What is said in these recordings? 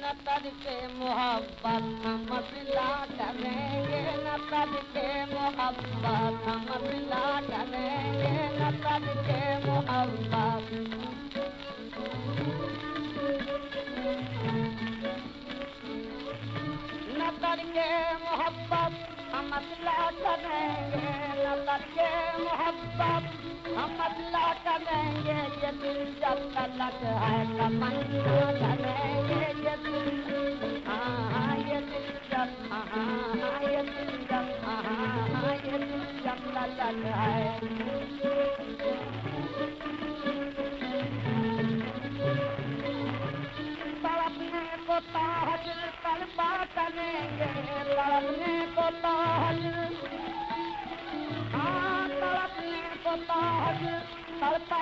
نتر کے محبت ہم ملا کریں گے محبت کریں گے نتر کے محبت نتر کے محبت کریں گے محبت، ہم اطلاع کریں گے یہ دل جب تلک ہے تمنا کریں گے یہ دل ہاں،, ہاں یہ دل جب ہاں, ہاں،, ہاں، یہ دل جب ہاں یہ دل جب تلک ہے۔ کو تاج کریں گے تڑپنے کو تاج۔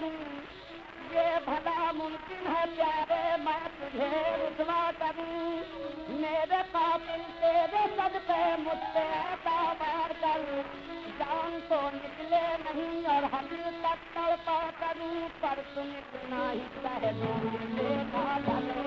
کروں یہ بھلا ممکن ہے پیارے میں تجھے رسوا کروں میرے قابل تیرے صدقے مجھ سے ایسا بار کر جان تو نکلے نہیں اور ہم تک تڑپا کروں پر تم اتنا ہی کہہ دو